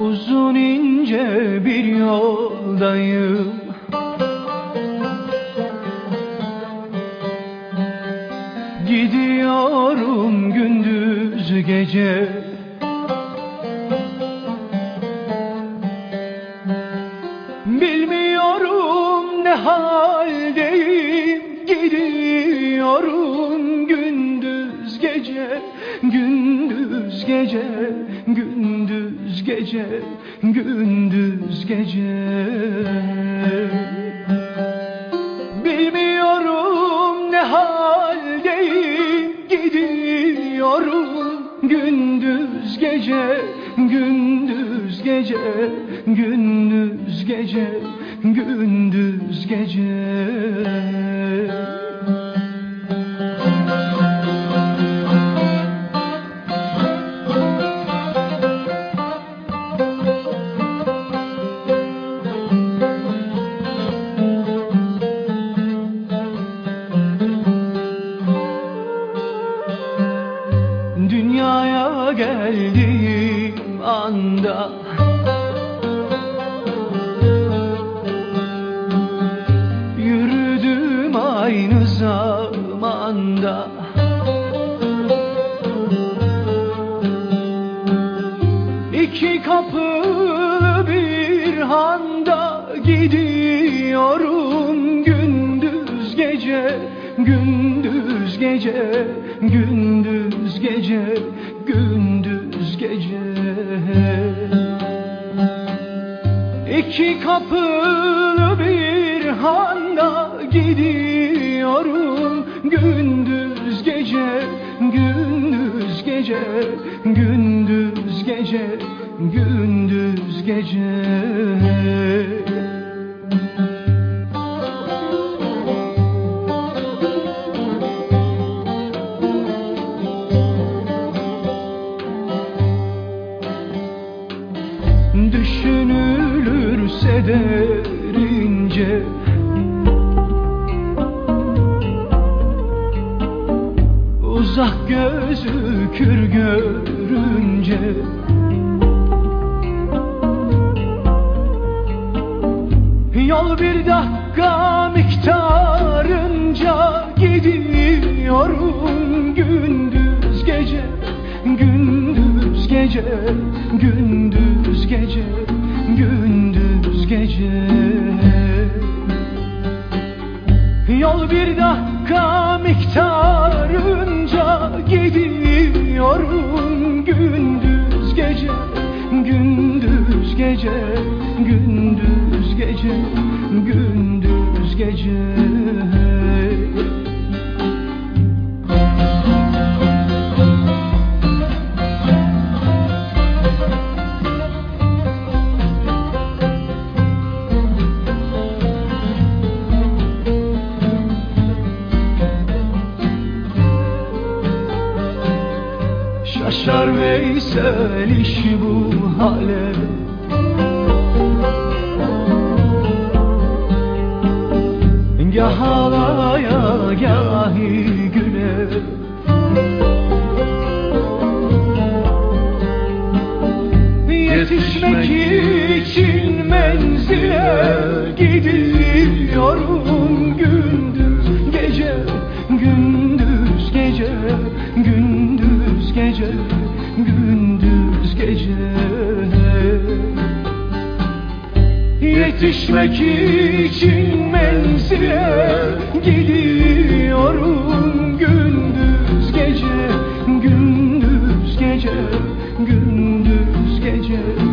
Uzun ince bir yoldayım. Gidiyorum gündüz gece. Bilmiyorum ne haldeyim. Gidiyorum gündüz gece Gündüz gece Gündüz gece Gündüz gece. Bilmiyorum ne haldeyim Gidiyorum gündüz gece Gündüz gece Gündüz gece Gündüz geldiğim anda. Yürüdüm aynı zamanda. İki kapılı bir handa gidiyorum gündüz gece gündüz gece gündüz gece gece İki kapılı bir handa gidiyorum. Gündüz gece gündüz gece gündüz gece gündüz görünce Yol bir dakika miktarınca gidiyorum gündüz gece gündüz gece gündüz gece gündüz gece Yol bir dakika miktarınca gidiyorum. Gündüz gece gündüz gece gündüz gece Şaşar Veysel iş bu hale. Gah ağlaya gahi güle Yetişmek için menzile gidiyorum gece gündüz gece. Yetişmek için menzile gidiyorum gündüz gece gündüz gece gündüz gece.